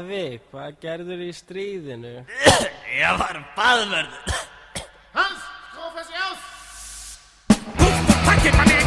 Afi, hvað gerður í stríðinu? Ég var baðverð Hans, þú fyrst ég á Þú fyrst takkir manni!